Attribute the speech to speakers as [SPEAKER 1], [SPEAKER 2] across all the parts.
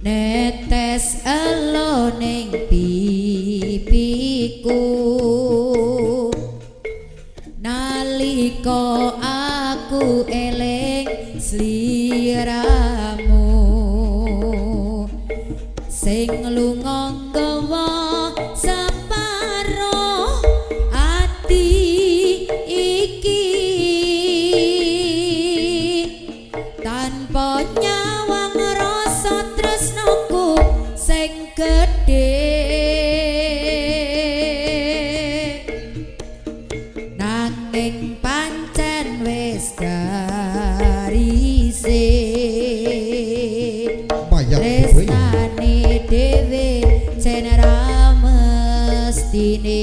[SPEAKER 1] netes elo ning pipiku. Nalika aku eling sliramu sing lunga gawa Tanpa nyanyi
[SPEAKER 2] स्थानि
[SPEAKER 1] देवमस्तिने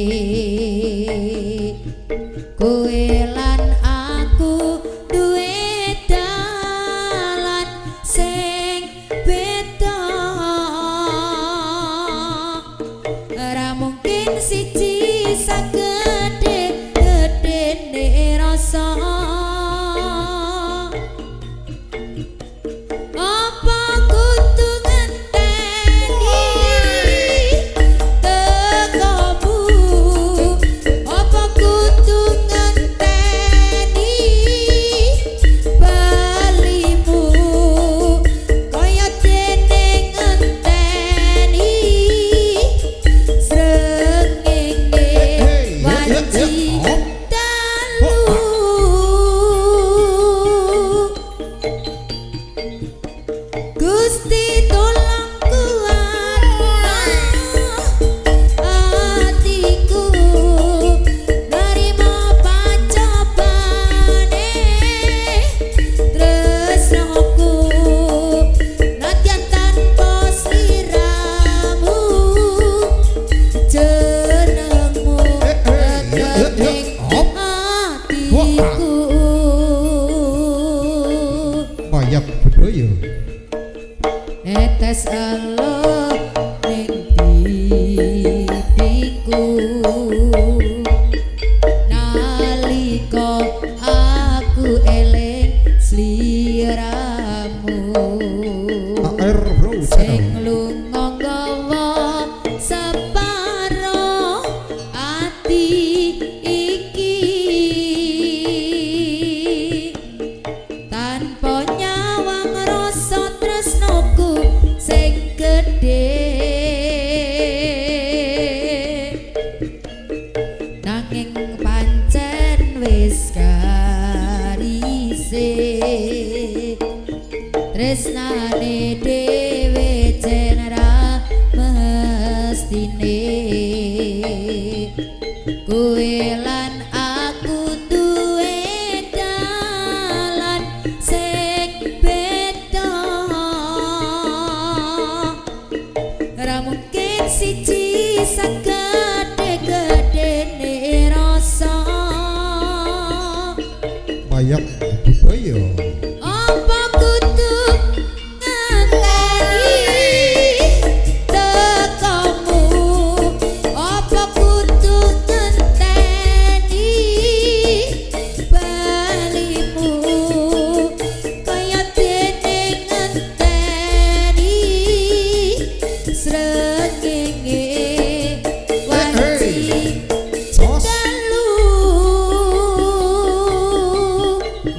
[SPEAKER 1] Etes alo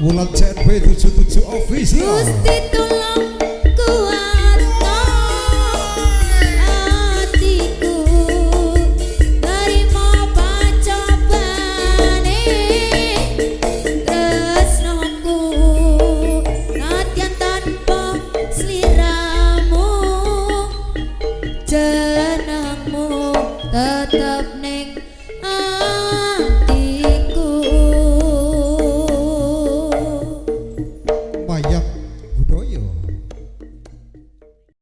[SPEAKER 2] Mulan chat with a to of office.